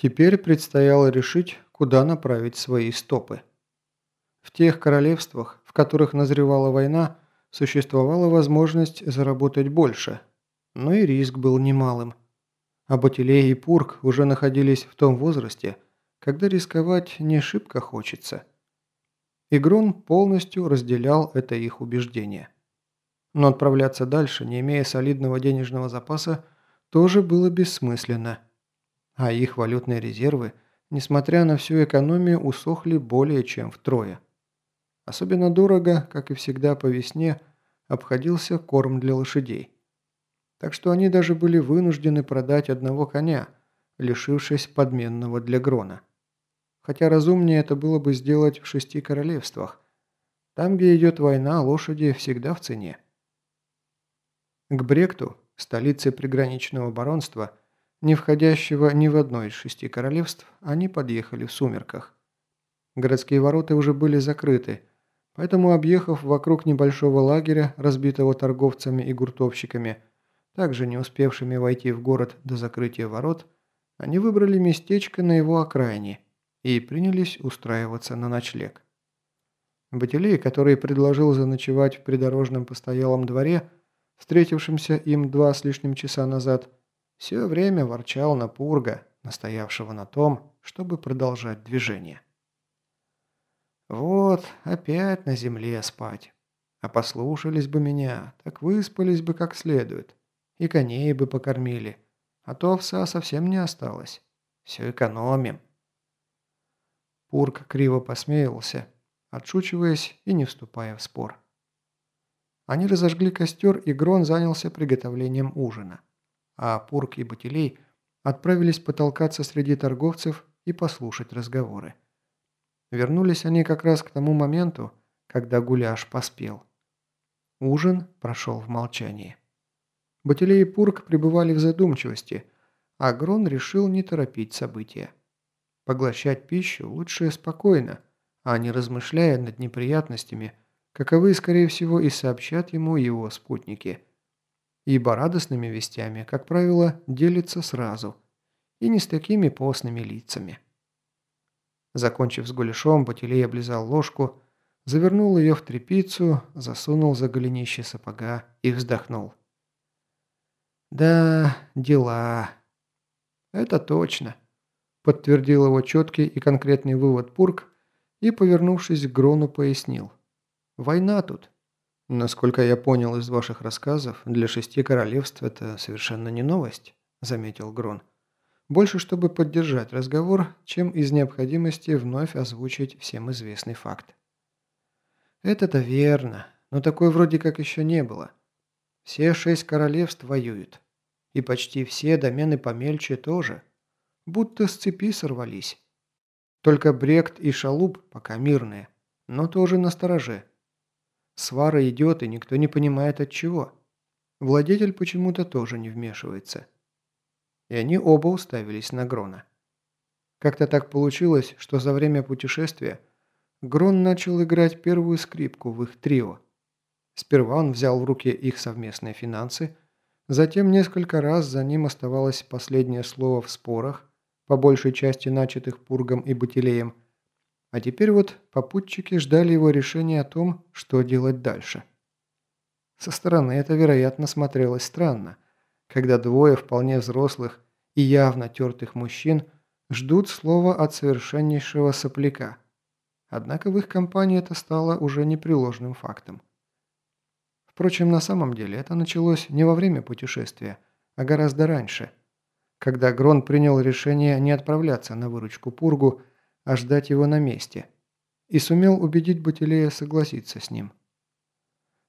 Теперь предстояло решить, куда направить свои стопы. В тех королевствах, в которых назревала война, существовала возможность заработать больше, но и риск был немалым. А Батилей и Пург уже находились в том возрасте, когда рисковать не шибко хочется. Игрон полностью разделял это их убеждение. Но отправляться дальше, не имея солидного денежного запаса, тоже было бессмысленно. А их валютные резервы, несмотря на всю экономию, усохли более чем втрое. Особенно дорого, как и всегда по весне, обходился корм для лошадей. Так что они даже были вынуждены продать одного коня, лишившись подменного для Грона. Хотя разумнее это было бы сделать в шести королевствах. Там, где идет война, лошади всегда в цене. К Бректу, столице приграничного баронства, не входящего ни в одно из шести королевств, они подъехали в сумерках. Городские ворота уже были закрыты, поэтому, объехав вокруг небольшого лагеря, разбитого торговцами и гуртовщиками, также не успевшими войти в город до закрытия ворот, они выбрали местечко на его окраине и принялись устраиваться на ночлег. Батилей, который предложил заночевать в придорожном постоялом дворе, встретившемся им два с лишним часа назад, все время ворчал на Пурга, настоявшего на том, чтобы продолжать движение. «Вот, опять на земле спать. А послушались бы меня, так выспались бы как следует. И коней бы покормили. А то овса совсем не осталось. Все экономим». Пург криво посмеялся, отшучиваясь и не вступая в спор. Они разожгли костер, и Грон занялся приготовлением ужина. А Пурк и Батилей отправились потолкаться среди торговцев и послушать разговоры. Вернулись они как раз к тому моменту, когда гуляш поспел. Ужин прошел в молчании. Батилей и Пурк пребывали в задумчивости, а Грон решил не торопить события. Поглощать пищу лучше спокойно, а не размышляя над неприятностями – каковы, скорее всего, и сообщат ему его спутники. Ибо радостными вестями, как правило, делится сразу, и не с такими постными лицами. Закончив с гуляшом, Батилей облизал ложку, завернул ее в тряпицу, засунул за голенище сапога и вздохнул. «Да, дела. Это точно», – подтвердил его четкий и конкретный вывод Пурк и, повернувшись к Грону, пояснил. Война тут. Насколько я понял из ваших рассказов, для шести королевств это совершенно не новость, заметил Грон. Больше, чтобы поддержать разговор, чем из необходимости вновь озвучить всем известный факт. Это-то верно, но такой вроде как еще не было. Все шесть королевств воюют. И почти все домены помельче тоже. Будто с цепи сорвались. Только Брект и Шалуб пока мирные, но тоже на стороже. Свара идет, и никто не понимает от чего. Владетель почему-то тоже не вмешивается. И они оба уставились на Грона. Как-то так получилось, что за время путешествия Грон начал играть первую скрипку в их трио. Сперва он взял в руки их совместные финансы, затем несколько раз за ним оставалось последнее слово в спорах, по большей части начатых Пургом и Батилеем, а теперь вот попутчики ждали его решения о том, что делать дальше. Со стороны это, вероятно, смотрелось странно, когда двое вполне взрослых и явно тертых мужчин ждут слова от совершеннейшего сопляка. Однако в их компании это стало уже непреложным фактом. Впрочем, на самом деле это началось не во время путешествия, а гораздо раньше, когда Грон принял решение не отправляться на выручку Пургу, а ждать его на месте, и сумел убедить Батилея согласиться с ним.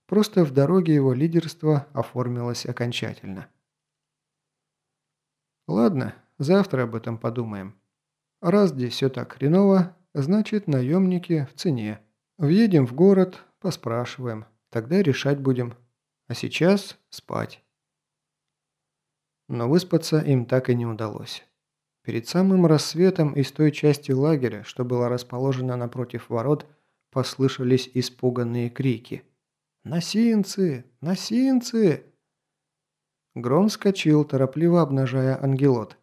Просто в дороге его лидерство оформилось окончательно. Ладно, завтра об этом подумаем. Раз здесь все так хреново, значит наемники в цене. Въедем в город, поспрашиваем, тогда решать будем. А сейчас спать. Но выспаться им так и не удалось. Перед самым рассветом из той части лагеря, что была расположена напротив ворот, послышались испуганные крики. «Носинцы! Носинцы!» Гром вскочил, торопливо обнажая ангелот.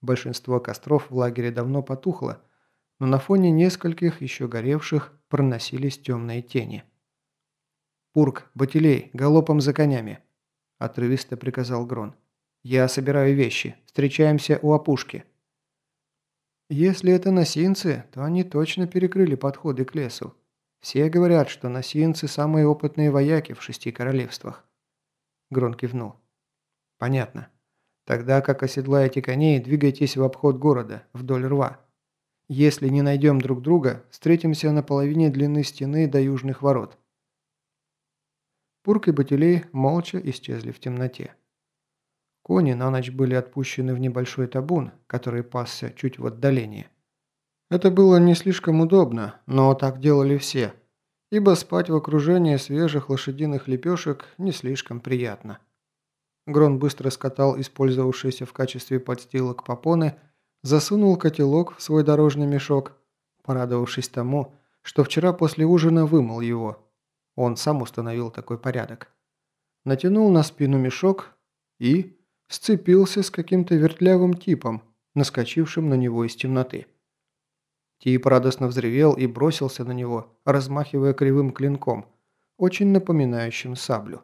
Большинство костров в лагере давно потухло, но на фоне нескольких еще горевших проносились темные тени. «Пурк, Батилей, галопом за конями!» – отрывисто приказал Грон. «Я собираю вещи. Встречаемся у опушки». Если это носинцы, то они точно перекрыли подходы к лесу. Все говорят, что носинцы – самые опытные вояки в шести королевствах. Грон кивнул. Понятно. Тогда как оседлаете коней, двигайтесь в обход города, вдоль рва. Если не найдем друг друга, встретимся на половине длины стены до южных ворот. Пурк и Батилей молча исчезли в темноте. Кони на ночь были отпущены в небольшой табун, который пасся чуть в отдалении. Это было не слишком удобно, но так делали все, ибо спать в окружении свежих лошадиных лепешек не слишком приятно. Грон быстро скатал использовавшиеся в качестве подстилок попоны, засунул котелок в свой дорожный мешок, порадовавшись тому, что вчера после ужина вымыл его. Он сам установил такой порядок. Натянул на спину мешок и сцепился с каким-то вертлявым типом, наскочившим на него из темноты. Тип радостно взревел и бросился на него, размахивая кривым клинком, очень напоминающим саблю.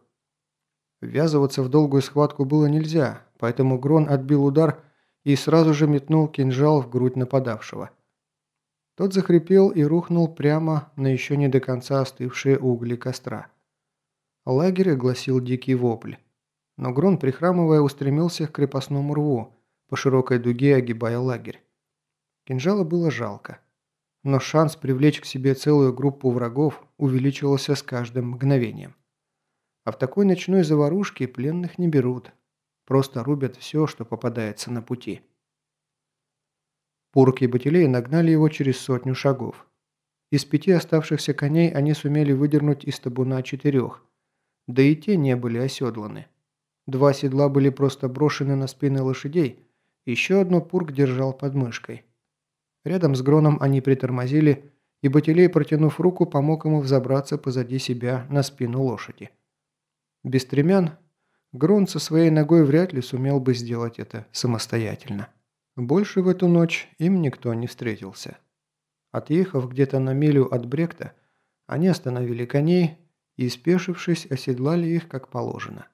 Ввязываться в долгую схватку было нельзя, поэтому Грон отбил удар и сразу же метнул кинжал в грудь нападавшего. Тот захрипел и рухнул прямо на еще не до конца остывшие угли костра. Лагерь огласил дикий вопль. Но Грон, прихрамывая, устремился к крепостному рву, по широкой дуге огибая лагерь. Кинжала было жалко. Но шанс привлечь к себе целую группу врагов увеличивался с каждым мгновением. А в такой ночной заварушке пленных не берут. Просто рубят все, что попадается на пути. Пурк и Батилей нагнали его через сотню шагов. Из пяти оставшихся коней они сумели выдернуть из табуна четырех. Да и те не были оседланы. Два седла были просто брошены на спины лошадей, еще одно Пурк держал под мышкой. Рядом с Гроном они притормозили, и Батилей, протянув руку, помог ему взобраться позади себя на спину лошади. Без стремян Грон со своей ногой вряд ли сумел бы сделать это самостоятельно. Больше в эту ночь им никто не встретился. Отъехав где-то на милю от Бректа, они остановили коней и, спешившись, оседлали их как положено.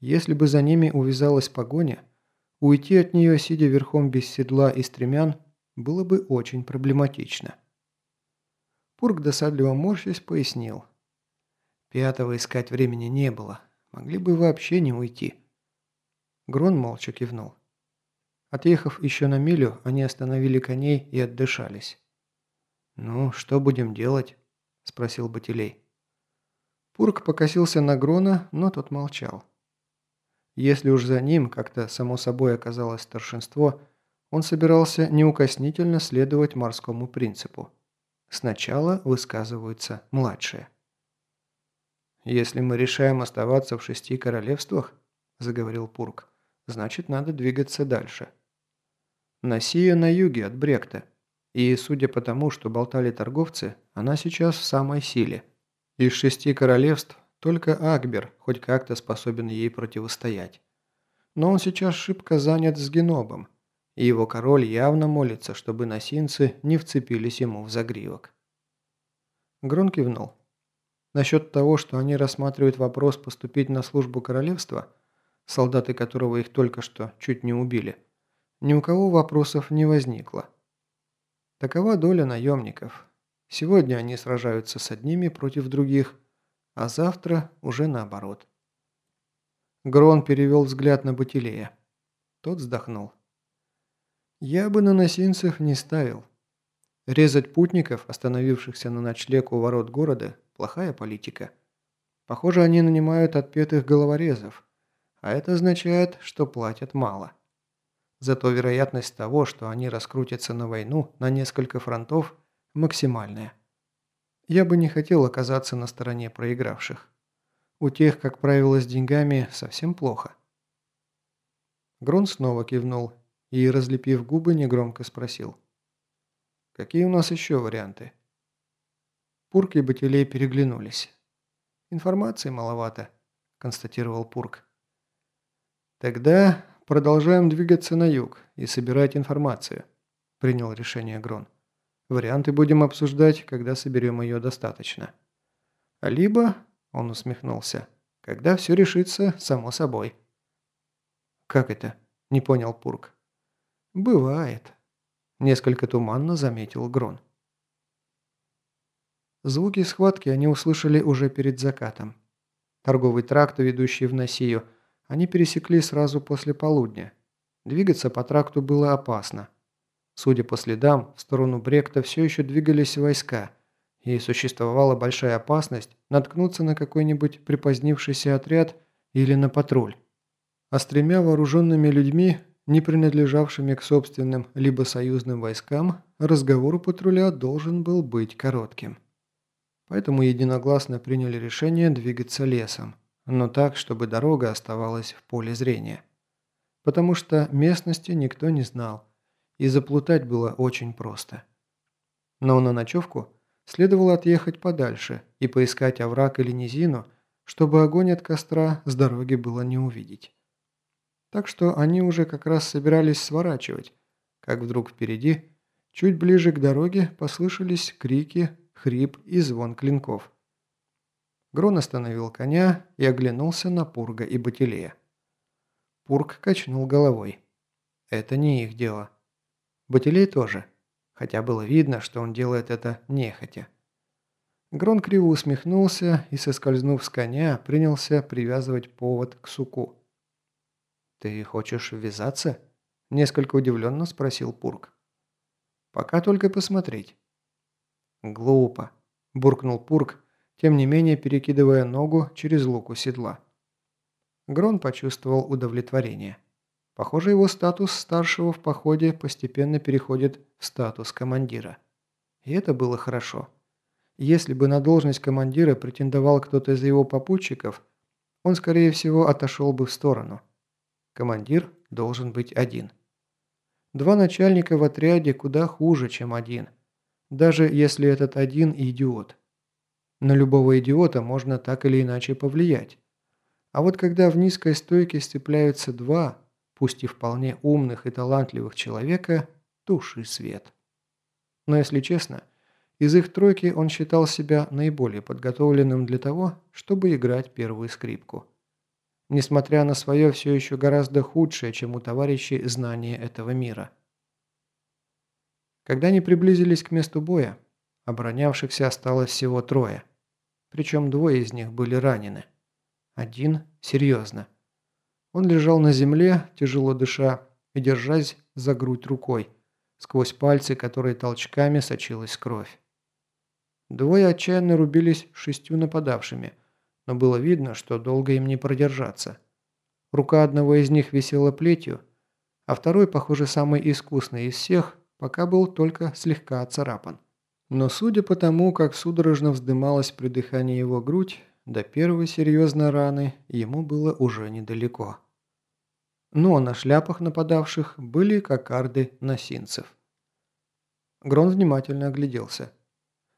Если бы за ними увязалась погоня, уйти от нее, сидя верхом без седла и стремян, было бы очень проблематично. Пурк, досадливо морщись, пояснил – Пятого искать времени не было. Могли бы вообще не уйти. Грон молча кивнул. Отъехав еще на милю, они остановили коней и отдышались. «Ну, что будем делать?» – спросил Батилей. Пурк покосился на Грона, но тот молчал. Если уж за ним как-то само собой оказалось старшинство, он собирался неукоснительно следовать морскому принципу. Сначала высказываются младшие. «Если мы решаем оставаться в шести королевствах», – заговорил Пурк, – «значит, надо двигаться дальше. Насия на юге от Бректа, и, судя по тому, что болтали торговцы, она сейчас в самой силе. Из шести королевств только Акбер хоть как-то способен ей противостоять. Но он сейчас шибко занят с Генобом, и его король явно молится, чтобы носинцы не вцепились ему в загривок. Грон кивнул. Насчет того, что они рассматривают вопрос поступить на службу королевства, солдаты которого их только что чуть не убили, ни у кого вопросов не возникло. Такова доля наемников. Сегодня они сражаются с одними против других, а завтра уже наоборот. Грон перевел взгляд на Батилея. Тот вздохнул. «Я бы на носинцев не ставил. Резать путников, остановившихся на ночлег у ворот города, Плохая политика. Похоже, они нанимают отпетых головорезов, а это означает, что платят мало. Зато вероятность того, что они раскрутятся на войну на несколько фронтов, максимальная. Я бы не хотел оказаться на стороне проигравших. У тех, как правило, с деньгами совсем плохо. Грон снова кивнул и, разлепив губы, негромко спросил. «Какие у нас еще варианты?» Пурк и Батилей переглянулись. «Информации маловато», – констатировал Пурк. «Тогда продолжаем двигаться на юг и собирать информацию», – принял решение Грон. «Варианты будем обсуждать, когда соберем ее достаточно». «Либо», – он усмехнулся, – «когда все решится само собой». «Как это?» – не понял Пурк. «Бывает», – несколько туманно заметил Грон. Звуки схватки они услышали уже перед закатом. Торговый тракт, ведущий в Носию, они пересекли сразу после полудня. Двигаться по тракту было опасно. Судя по следам, в сторону Бректа все еще двигались войска, и существовала большая опасность наткнуться на какой-нибудь припозднившийся отряд или на патруль. А с тремя вооруженными людьми, не принадлежавшими к собственным либо союзным войскам, разговор у патруля должен был быть коротким. Поэтому единогласно приняли решение двигаться лесом, но так, чтобы дорога оставалась в поле зрения. Потому что местности никто не знал, и заплутать было очень просто. Но на ночевку следовало отъехать подальше и поискать овраг или низину, чтобы огонь от костра с дороги было не увидеть. Так что они уже как раз собирались сворачивать, как вдруг впереди, чуть ближе к дороге, послышались крики хрип и звон клинков. Грон остановил коня и оглянулся на Пурга и Батилея. Пург качнул головой. Это не их дело. Батилей тоже, хотя было видно, что он делает это нехотя. Грон криво усмехнулся и, соскользнув с коня, принялся привязывать повод к суку. «Ты хочешь ввязаться?» – несколько удивленно спросил Пург. «Пока только посмотреть». «Глупо», – буркнул Пурк, тем не менее перекидывая ногу через луку седла. Грон почувствовал удовлетворение. Похоже, его статус старшего в походе постепенно переходит в статус командира. И это было хорошо. Если бы на должность командира претендовал кто-то из его попутчиков, он, скорее всего, отошел бы в сторону. Командир должен быть один. Два начальника в отряде куда хуже, чем один – даже если этот один идиот. На любого идиота можно так или иначе повлиять. А вот когда в низкой стойке сцепляются два, пусть и вполне умных и талантливых человека, туши свет. Но если честно, из их тройки он считал себя наиболее подготовленным для того, чтобы играть первую скрипку. Несмотря на свое все еще гораздо худшее, чем у товарищей, знание этого мира – когда они приблизились к месту боя, оборонявшихся осталось всего трое. Причем двое из них были ранены. Один серьезно. Он лежал на земле, тяжело дыша и держась за грудь рукой, сквозь пальцы, которые толчками сочилась кровь. Двое отчаянно рубились шестью нападавшими, но было видно, что долго им не продержаться. Рука одного из них висела плетью, а второй, похоже, самый искусный из всех, пока был только слегка оцарапан. Но судя по тому, как судорожно вздымалась при дыхании его грудь, до первой серьезной раны ему было уже недалеко. Но на шляпах нападавших были кокарды носинцев. Грон внимательно огляделся.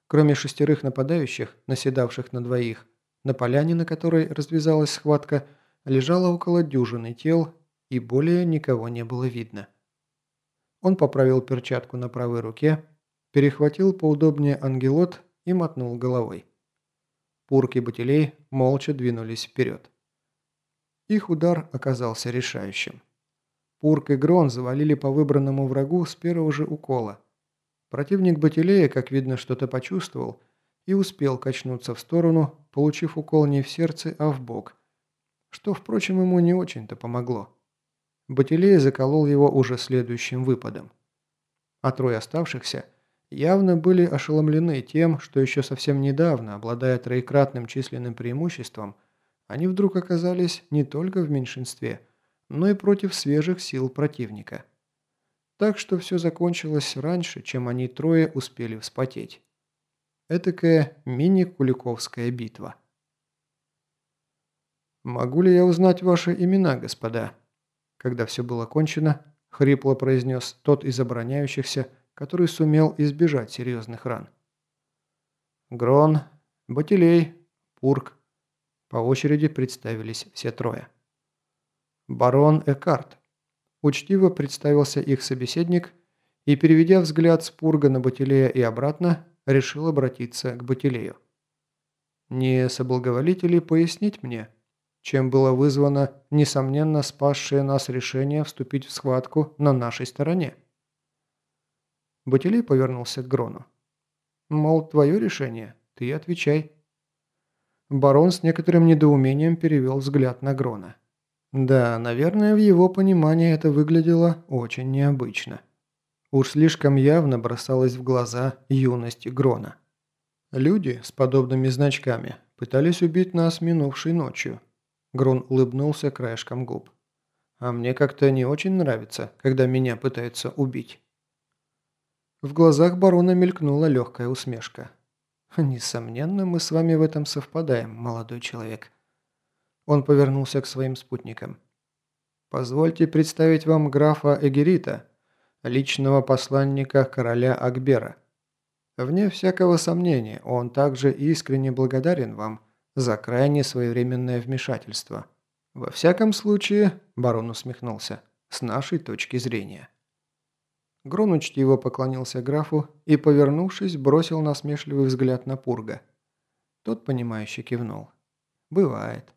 Кроме шестерых нападающих, наседавших на двоих, на поляне, на которой развязалась схватка, лежало около дюжины тел, и более никого не было видно. Он поправил перчатку на правой руке, перехватил поудобнее ангелот и мотнул головой. Пурк и Батилей молча двинулись вперед. Их удар оказался решающим. Пурк и Грон завалили по выбранному врагу с первого же укола. Противник Батилея, как видно, что-то почувствовал и успел качнуться в сторону, получив укол не в сердце, а в бок, что, впрочем, ему не очень-то помогло. Батилей заколол его уже следующим выпадом. А трое оставшихся явно были ошеломлены тем, что еще совсем недавно, обладая троекратным численным преимуществом, они вдруг оказались не только в меньшинстве, но и против свежих сил противника. Так что все закончилось раньше, чем они трое успели вспотеть. Этакая мини-куликовская битва. «Могу ли я узнать ваши имена, господа?» Когда все было кончено, хрипло произнес тот из обороняющихся, который сумел избежать серьезных ран. Грон, Батилей, Пурк. По очереди представились все трое. «Барон Экарт», Учтиво представился их собеседник и, переведя взгляд с Пурга на Батилея и обратно, решил обратиться к Батилею. «Не соблаговолите ли пояснить мне, чем было вызвано, несомненно, спасшее нас решение вступить в схватку на нашей стороне?» Батилей повернулся к Грону. «Мол, твое решение, ты отвечай». Барон с некоторым недоумением перевел взгляд на Грона. Да, наверное, в его понимании это выглядело очень необычно. Уж слишком явно бросалась в глаза юность Грона. Люди с подобными значками пытались убить нас минувшей ночью. Грон улыбнулся краешком губ. А мне как-то не очень нравится, когда меня пытаются убить. В глазах барона мелькнула легкая усмешка. «Несомненно, мы с вами в этом совпадаем, молодой человек». Он повернулся к своим спутникам. «Позвольте представить вам графа Эгерита, личного посланника короля Акбера. Вне всякого сомнения, он также искренне благодарен вам за крайне своевременное вмешательство. Во всяком случае, барон усмехнулся, с нашей точки зрения». Грон учтиво поклонился графу и, повернувшись, бросил насмешливый взгляд на Пурга. Тот, понимающе кивнул. «Бывает».